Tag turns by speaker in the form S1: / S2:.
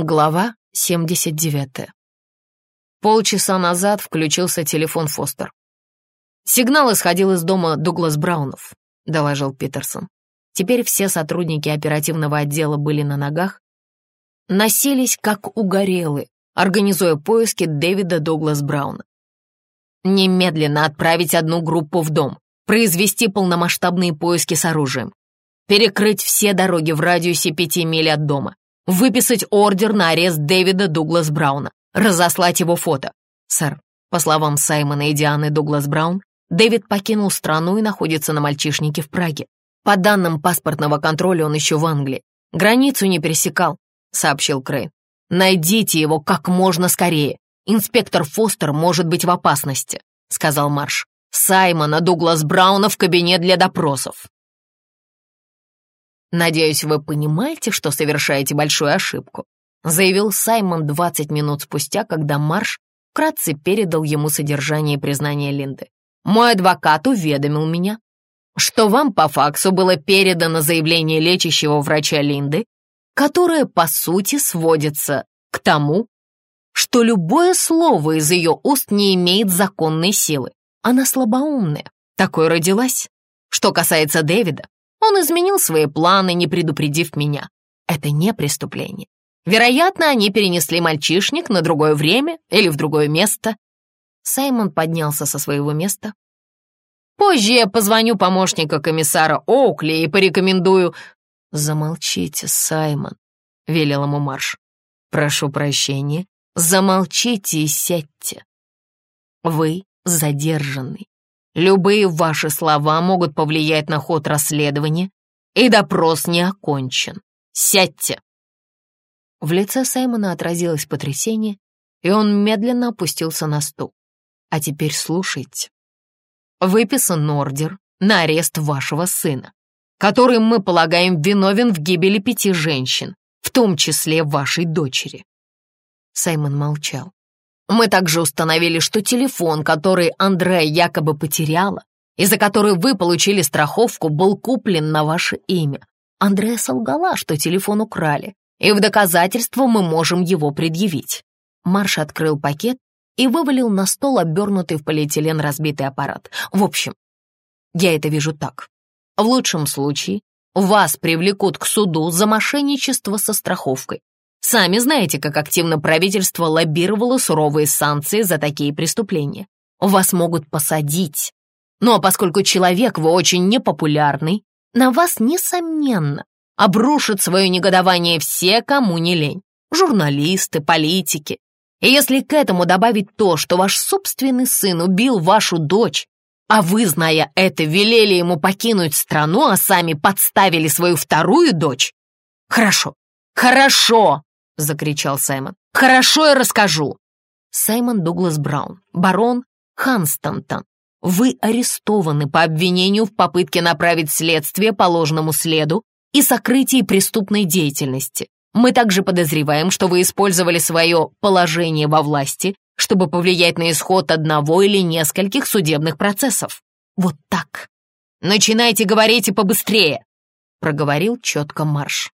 S1: Глава 79. Полчаса назад включился телефон Фостер. «Сигнал исходил из дома Дуглас Браунов», — доложил Питерсон. Теперь все сотрудники оперативного отдела были на ногах, носились как угорелые, организуя поиски Дэвида Дуглас Брауна. «Немедленно отправить одну группу в дом, произвести полномасштабные поиски с оружием, перекрыть все дороги в радиусе пяти миль от дома, выписать ордер на арест Дэвида Дуглас Брауна, разослать его фото. Сэр, по словам Саймона и Дианы Дуглас Браун, Дэвид покинул страну и находится на мальчишнике в Праге. По данным паспортного контроля он еще в Англии. Границу не пересекал, сообщил Крейн. Найдите его как можно скорее. Инспектор Фостер может быть в опасности, сказал Марш. Саймона Дуглас Брауна в кабинет для допросов. «Надеюсь, вы понимаете, что совершаете большую ошибку», заявил Саймон 20 минут спустя, когда Марш вкратце передал ему содержание признания Линды. «Мой адвокат уведомил меня, что вам по факсу было передано заявление лечащего врача Линды, которое, по сути, сводится к тому, что любое слово из ее уст не имеет законной силы. Она слабоумная, такой родилась. Что касается Дэвида, он изменил свои планы, не предупредив меня. Это не преступление. Вероятно, они перенесли мальчишник на другое время или в другое место. Саймон поднялся со своего места. Позже я позвоню помощника комиссара Оукли и порекомендую... Замолчите, Саймон, — велел ему Марш. Прошу прощения, замолчите и сядьте. Вы задержанный. Любые ваши слова могут повлиять на ход расследования, и допрос не окончен. Сядьте!» В лице Саймона отразилось потрясение, и он медленно опустился на стул. «А теперь слушайте. Выписан ордер на арест вашего сына, который, мы полагаем, виновен в гибели пяти женщин, в том числе вашей дочери». Саймон молчал. Мы также установили, что телефон, который Андрея якобы потеряла, и за который вы получили страховку, был куплен на ваше имя. Андрея солгала, что телефон украли, и в доказательство мы можем его предъявить. Марш открыл пакет и вывалил на стол обернутый в полиэтилен разбитый аппарат. В общем, я это вижу так. В лучшем случае вас привлекут к суду за мошенничество со страховкой, Сами знаете, как активно правительство лоббировало суровые санкции за такие преступления. Вас могут посадить. Ну а поскольку человек вы очень непопулярный, на вас, несомненно, обрушат свое негодование все, кому не лень. Журналисты, политики. И если к этому добавить то, что ваш собственный сын убил вашу дочь, а вы, зная это, велели ему покинуть страну, а сами подставили свою вторую дочь, хорошо, хорошо, — закричал Саймон. «Хорошо, я расскажу!» Саймон Дуглас Браун, барон Ханстонтон, вы арестованы по обвинению в попытке направить следствие по ложному следу и сокрытии преступной деятельности. Мы также подозреваем, что вы использовали свое положение во власти, чтобы повлиять на исход одного или нескольких судебных процессов. Вот так. Начинайте говорить и побыстрее, проговорил четко Марш.